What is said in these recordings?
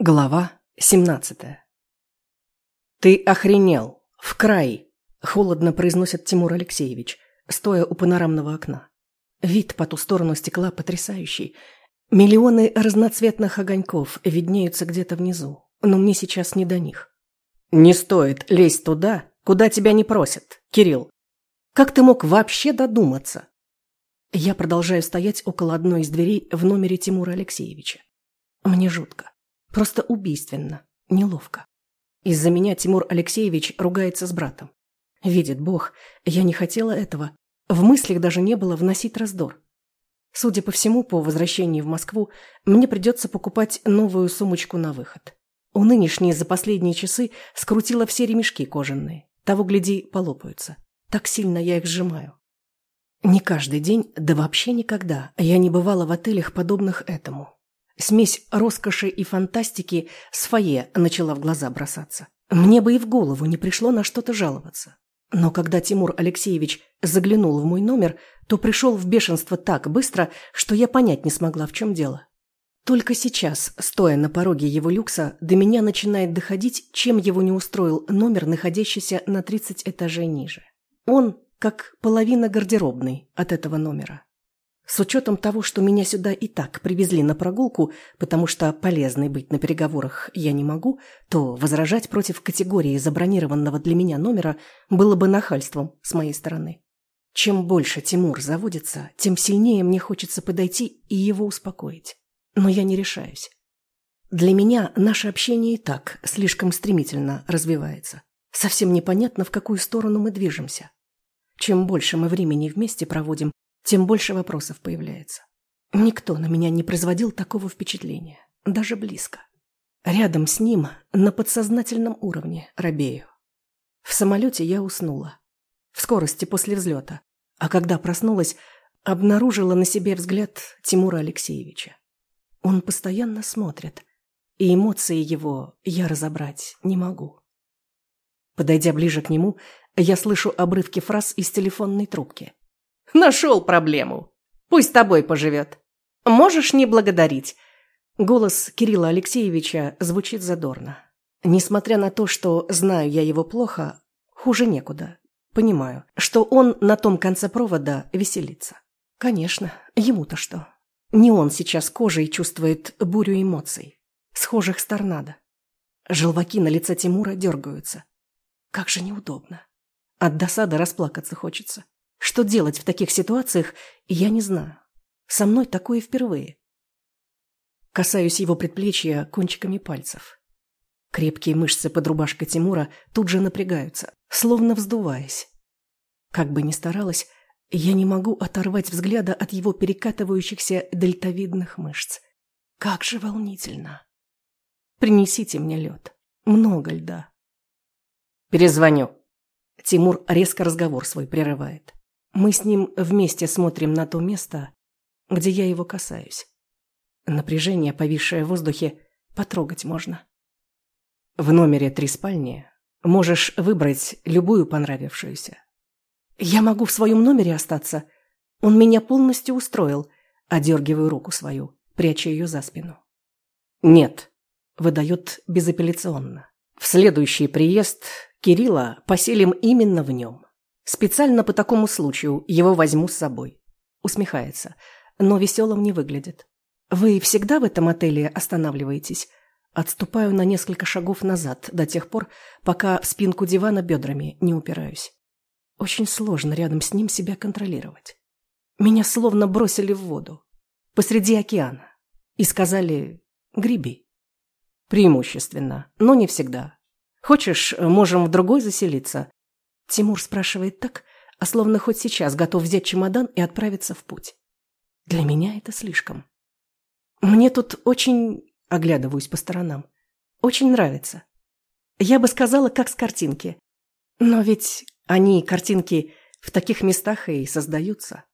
Глава 17 «Ты охренел! В край!» – холодно произносит Тимур Алексеевич, стоя у панорамного окна. Вид по ту сторону стекла потрясающий. Миллионы разноцветных огоньков виднеются где-то внизу, но мне сейчас не до них. «Не стоит лезть туда, куда тебя не просят, Кирилл. Как ты мог вообще додуматься?» Я продолжаю стоять около одной из дверей в номере Тимура Алексеевича. Мне жутко. Просто убийственно. Неловко. Из-за меня Тимур Алексеевич ругается с братом. Видит Бог, я не хотела этого. В мыслях даже не было вносить раздор. Судя по всему, по возвращении в Москву мне придется покупать новую сумочку на выход. У нынешней за последние часы скрутила все ремешки кожаные. Того, гляди, полопаются. Так сильно я их сжимаю. Не каждый день, да вообще никогда, я не бывала в отелях, подобных этому. Смесь роскоши и фантастики с фойе начала в глаза бросаться. Мне бы и в голову не пришло на что-то жаловаться. Но когда Тимур Алексеевич заглянул в мой номер, то пришел в бешенство так быстро, что я понять не смогла, в чем дело. Только сейчас, стоя на пороге его люкса, до меня начинает доходить, чем его не устроил номер, находящийся на 30 этажей ниже. Он как половина гардеробной от этого номера. С учетом того, что меня сюда и так привезли на прогулку, потому что полезной быть на переговорах я не могу, то возражать против категории забронированного для меня номера было бы нахальством с моей стороны. Чем больше Тимур заводится, тем сильнее мне хочется подойти и его успокоить. Но я не решаюсь. Для меня наше общение и так слишком стремительно развивается. Совсем непонятно, в какую сторону мы движемся. Чем больше мы времени вместе проводим, тем больше вопросов появляется. Никто на меня не производил такого впечатления, даже близко. Рядом с ним, на подсознательном уровне, робею. В самолете я уснула. В скорости после взлета. А когда проснулась, обнаружила на себе взгляд Тимура Алексеевича. Он постоянно смотрит, и эмоции его я разобрать не могу. Подойдя ближе к нему, я слышу обрывки фраз из телефонной трубки. Нашел проблему. Пусть с тобой поживет. Можешь не благодарить. Голос Кирилла Алексеевича звучит задорно. Несмотря на то, что знаю я его плохо, хуже некуда. Понимаю, что он на том конце провода веселится. Конечно, ему-то что? Не он сейчас кожей чувствует бурю эмоций. Схожих с торнадо. Желваки на лице Тимура дергаются. Как же неудобно. От досады расплакаться хочется. Что делать в таких ситуациях, я не знаю. Со мной такое впервые. Касаюсь его предплечья кончиками пальцев. Крепкие мышцы под рубашкой Тимура тут же напрягаются, словно вздуваясь. Как бы ни старалась, я не могу оторвать взгляда от его перекатывающихся дельтовидных мышц. Как же волнительно. Принесите мне лед. Много льда. Перезвоню. Тимур резко разговор свой прерывает. Мы с ним вместе смотрим на то место, где я его касаюсь. Напряжение, повисшее в воздухе, потрогать можно. В номере три спальни можешь выбрать любую понравившуюся. Я могу в своем номере остаться. Он меня полностью устроил. Одергиваю руку свою, пряча ее за спину. Нет, выдает безапелляционно. В следующий приезд Кирилла поселим именно в нем. Специально по такому случаю его возьму с собой. Усмехается, но веселым не выглядит. Вы всегда в этом отеле останавливаетесь? Отступаю на несколько шагов назад до тех пор, пока в спинку дивана бедрами не упираюсь. Очень сложно рядом с ним себя контролировать. Меня словно бросили в воду. Посреди океана. И сказали «греби». Преимущественно, но не всегда. Хочешь, можем в другой заселиться, Тимур спрашивает так, а словно хоть сейчас готов взять чемодан и отправиться в путь. Для меня это слишком. Мне тут очень... Оглядываюсь по сторонам. Очень нравится. Я бы сказала, как с картинки. Но ведь они, картинки, в таких местах и создаются.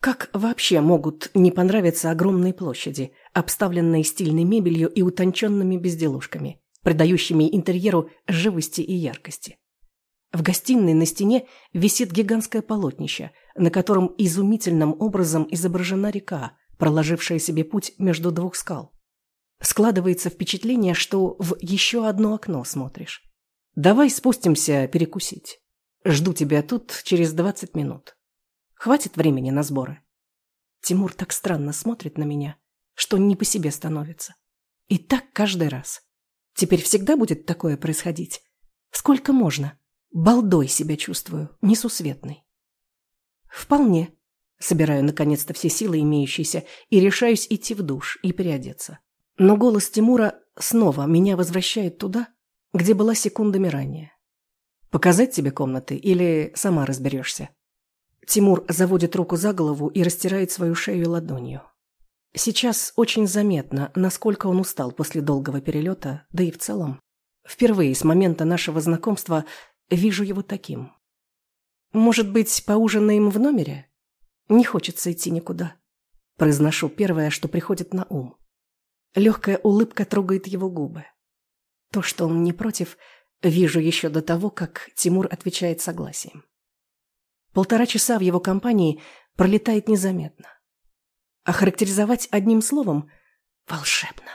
Как вообще могут не понравиться огромные площади, обставленные стильной мебелью и утонченными безделушками, придающими интерьеру живости и яркости? В гостиной на стене висит гигантское полотнище, на котором изумительным образом изображена река, проложившая себе путь между двух скал. Складывается впечатление, что в еще одно окно смотришь. Давай спустимся перекусить. Жду тебя тут через двадцать минут. Хватит времени на сборы. Тимур так странно смотрит на меня, что не по себе становится. И так каждый раз. Теперь всегда будет такое происходить. Сколько можно? Балдой себя чувствую, несусветной. Вполне. Собираю наконец-то все силы имеющиеся и решаюсь идти в душ и переодеться. Но голос Тимура снова меня возвращает туда, где была секундами ранее. Показать тебе комнаты или сама разберешься? Тимур заводит руку за голову и растирает свою шею ладонью. Сейчас очень заметно, насколько он устал после долгого перелета, да и в целом. Впервые с момента нашего знакомства вижу его таким. Может быть, поужинаем в номере? Не хочется идти никуда. Произношу первое, что приходит на ум. Легкая улыбка трогает его губы. То, что он не против, вижу еще до того, как Тимур отвечает согласием. Полтора часа в его компании пролетает незаметно. Охарактеризовать одним словом – волшебно.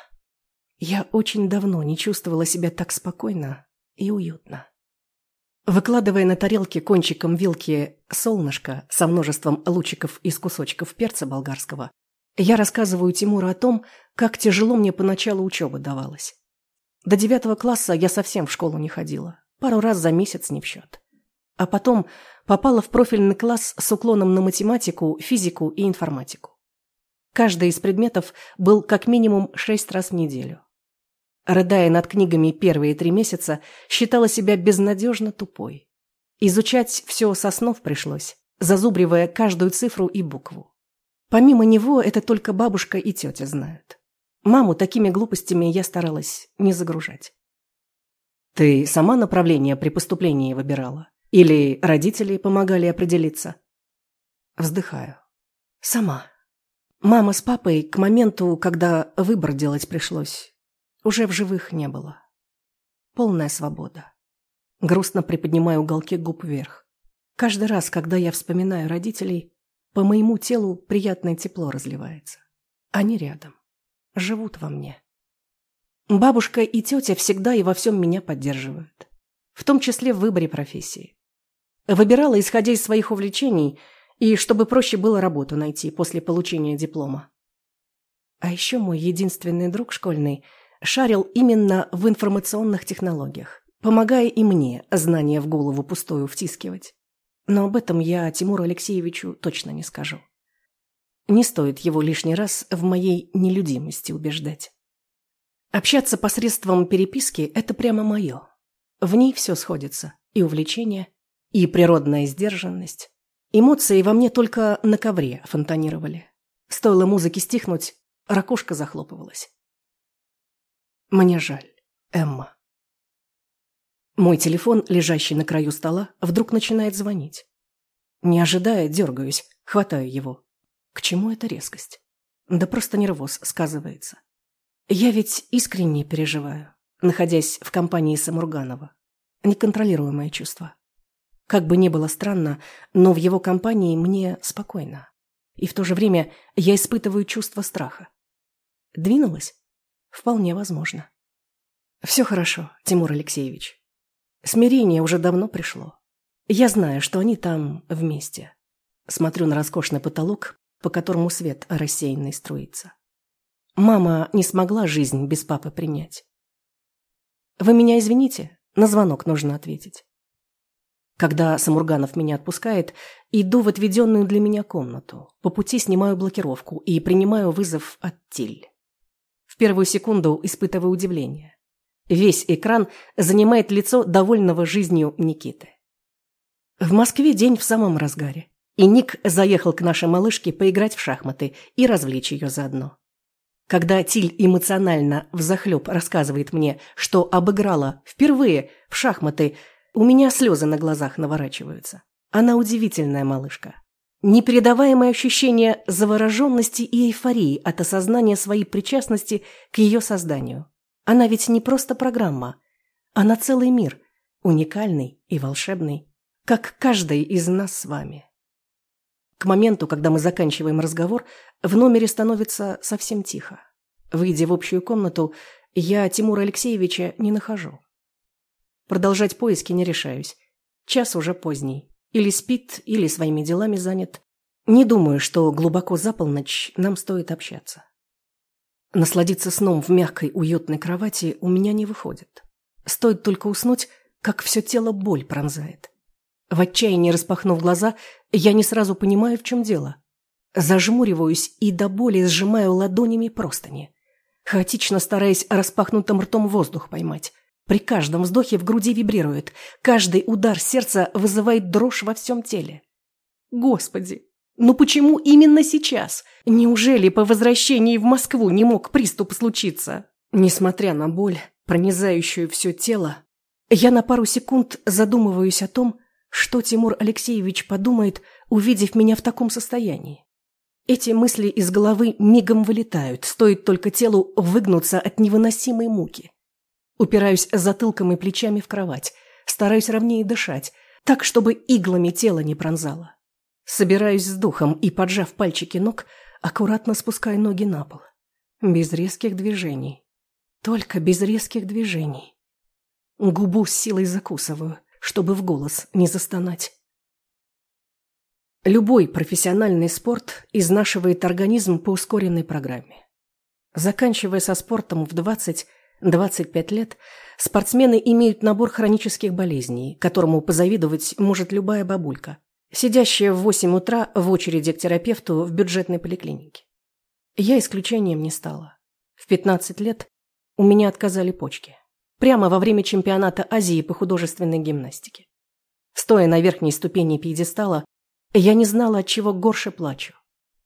Я очень давно не чувствовала себя так спокойно и уютно. Выкладывая на тарелке кончиком вилки солнышко со множеством лучиков из кусочков перца болгарского, я рассказываю Тимуру о том, как тяжело мне поначалу учеба давалась. До девятого класса я совсем в школу не ходила, пару раз за месяц не в счет. А потом попала в профильный класс с уклоном на математику, физику и информатику. Каждый из предметов был как минимум шесть раз в неделю. Рыдая над книгами первые три месяца, считала себя безнадежно тупой. Изучать все со снов пришлось, зазубривая каждую цифру и букву. Помимо него это только бабушка и тетя знают. Маму такими глупостями я старалась не загружать. «Ты сама направление при поступлении выбирала?» Или родители помогали определиться? Вздыхаю. Сама. Мама с папой к моменту, когда выбор делать пришлось, уже в живых не было. Полная свобода. Грустно приподнимаю уголки губ вверх. Каждый раз, когда я вспоминаю родителей, по моему телу приятное тепло разливается. Они рядом. Живут во мне. Бабушка и тетя всегда и во всем меня поддерживают. В том числе в выборе профессии. Выбирала, исходя из своих увлечений, и чтобы проще было работу найти после получения диплома. А еще мой единственный друг школьный шарил именно в информационных технологиях, помогая и мне знания в голову пустую втискивать. Но об этом я Тимуру Алексеевичу точно не скажу. Не стоит его лишний раз в моей нелюдимости убеждать. Общаться посредством переписки – это прямо мое. В ней все сходится – и увлечения, и природная сдержанность. Эмоции во мне только на ковре фонтанировали. Стоило музыке стихнуть, ракушка захлопывалась. Мне жаль, Эмма. Мой телефон, лежащий на краю стола, вдруг начинает звонить. Не ожидая, дергаюсь, хватаю его. К чему эта резкость? Да просто нервоз сказывается. Я ведь искренне переживаю, находясь в компании Самурганова. Неконтролируемое чувство. Как бы ни было странно, но в его компании мне спокойно. И в то же время я испытываю чувство страха. Двинулась? Вполне возможно. Все хорошо, Тимур Алексеевич. Смирение уже давно пришло. Я знаю, что они там вместе. Смотрю на роскошный потолок, по которому свет рассеянный струится. Мама не смогла жизнь без папы принять. Вы меня извините, на звонок нужно ответить. Когда Самурганов меня отпускает, иду в отведенную для меня комнату. По пути снимаю блокировку и принимаю вызов от Тиль. В первую секунду испытываю удивление. Весь экран занимает лицо довольного жизнью Никиты. В Москве день в самом разгаре. И Ник заехал к нашей малышке поиграть в шахматы и развлечь ее заодно. Когда Тиль эмоционально взахлеб рассказывает мне, что обыграла впервые в шахматы – у меня слезы на глазах наворачиваются. Она удивительная малышка. Непередаваемое ощущение завороженности и эйфории от осознания своей причастности к ее созданию. Она ведь не просто программа. Она целый мир, уникальный и волшебный, как каждый из нас с вами. К моменту, когда мы заканчиваем разговор, в номере становится совсем тихо. Выйдя в общую комнату, я Тимура Алексеевича не нахожу. Продолжать поиски не решаюсь. Час уже поздний. Или спит, или своими делами занят. Не думаю, что глубоко за полночь нам стоит общаться. Насладиться сном в мягкой, уютной кровати у меня не выходит. Стоит только уснуть, как все тело боль пронзает. В отчаянии распахнув глаза, я не сразу понимаю, в чем дело. Зажмуриваюсь и до боли сжимаю ладонями простыни хаотично стараясь распахнутым ртом воздух поймать. При каждом вздохе в груди вибрирует, каждый удар сердца вызывает дрожь во всем теле. Господи, ну почему именно сейчас? Неужели по возвращении в Москву не мог приступ случиться? Несмотря на боль, пронизающую все тело, я на пару секунд задумываюсь о том, что Тимур Алексеевич подумает, увидев меня в таком состоянии. Эти мысли из головы мигом вылетают, стоит только телу выгнуться от невыносимой муки. Упираюсь затылком и плечами в кровать, стараюсь ровнее дышать, так, чтобы иглами тело не пронзало. Собираюсь с духом и, поджав пальчики ног, аккуратно спускаю ноги на пол. Без резких движений. Только без резких движений. Губу с силой закусываю, чтобы в голос не застонать. Любой профессиональный спорт изнашивает организм по ускоренной программе. Заканчивая со спортом в 20-25 лет, спортсмены имеют набор хронических болезней, которому позавидовать может любая бабулька, сидящая в 8 утра в очереди к терапевту в бюджетной поликлинике. Я исключением не стала. В 15 лет у меня отказали почки. Прямо во время чемпионата Азии по художественной гимнастике. Стоя на верхней ступени пьедестала, я не знала, от чего горше плачу.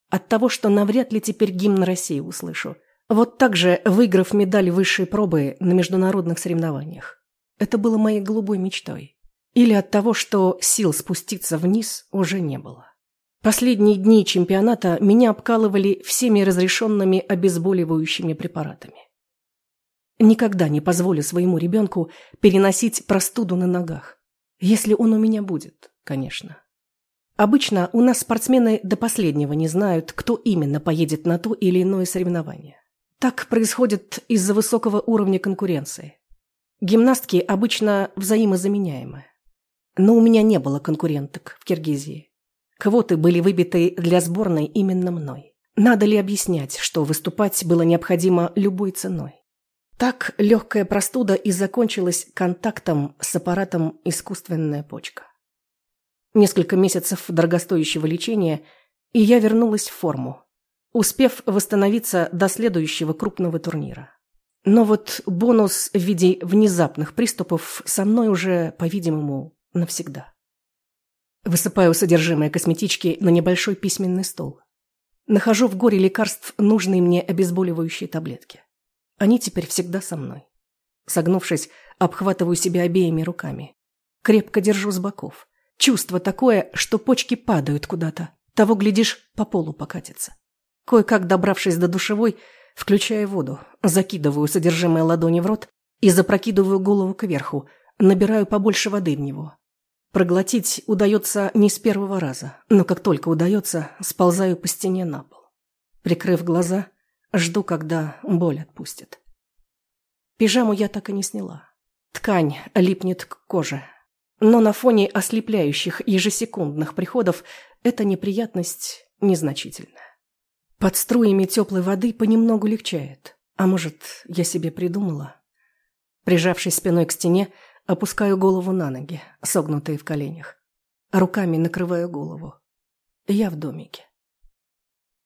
От того, что навряд ли теперь гимн России услышу. Вот так же, выиграв медаль высшей пробы на международных соревнованиях. Это было моей голубой мечтой. Или от того, что сил спуститься вниз уже не было. Последние дни чемпионата меня обкалывали всеми разрешенными обезболивающими препаратами. Никогда не позволю своему ребенку переносить простуду на ногах. Если он у меня будет, конечно. Обычно у нас спортсмены до последнего не знают, кто именно поедет на то или иное соревнование. Так происходит из-за высокого уровня конкуренции. Гимнастки обычно взаимозаменяемы. Но у меня не было конкуренток в Киргизии. Квоты были выбиты для сборной именно мной. Надо ли объяснять, что выступать было необходимо любой ценой? Так легкая простуда и закончилась контактом с аппаратом «искусственная почка». Несколько месяцев дорогостоящего лечения, и я вернулась в форму, успев восстановиться до следующего крупного турнира. Но вот бонус в виде внезапных приступов со мной уже, по-видимому, навсегда. Высыпаю содержимое косметички на небольшой письменный стол. Нахожу в горе лекарств нужные мне обезболивающие таблетки. Они теперь всегда со мной. Согнувшись, обхватываю себя обеими руками. Крепко держу с боков. Чувство такое, что почки падают куда-то. Того, глядишь, по полу покатится. Кое-как добравшись до душевой, включаю воду, закидываю содержимое ладони в рот и запрокидываю голову кверху, набираю побольше воды в него. Проглотить удается не с первого раза, но как только удается, сползаю по стене на пол. Прикрыв глаза, жду, когда боль отпустит. Пижаму я так и не сняла. Ткань липнет к коже, но на фоне ослепляющих ежесекундных приходов эта неприятность незначительна. Под струями теплой воды понемногу легчает. А может, я себе придумала? Прижавшись спиной к стене, опускаю голову на ноги, согнутые в коленях. Руками накрываю голову. Я в домике.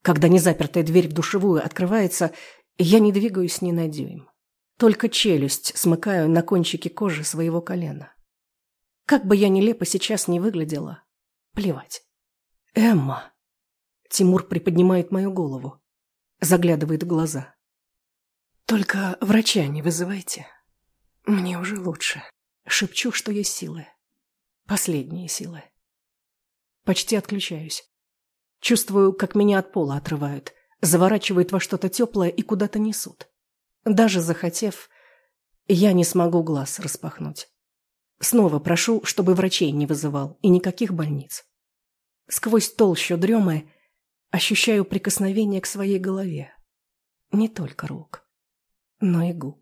Когда незапертая дверь в душевую открывается, я не двигаюсь ни на дюйм. Только челюсть смыкаю на кончике кожи своего колена. Как бы я нелепо сейчас не выглядела, плевать. «Эмма!» Тимур приподнимает мою голову, заглядывает в глаза. «Только врача не вызывайте. Мне уже лучше. Шепчу, что есть силы. Последние силы. Почти отключаюсь. Чувствую, как меня от пола отрывают, заворачивают во что-то теплое и куда-то несут. Даже захотев, я не смогу глаз распахнуть. Снова прошу, чтобы врачей не вызывал и никаких больниц. Сквозь толщу дремы ощущаю прикосновение к своей голове. не только рук, но и губ.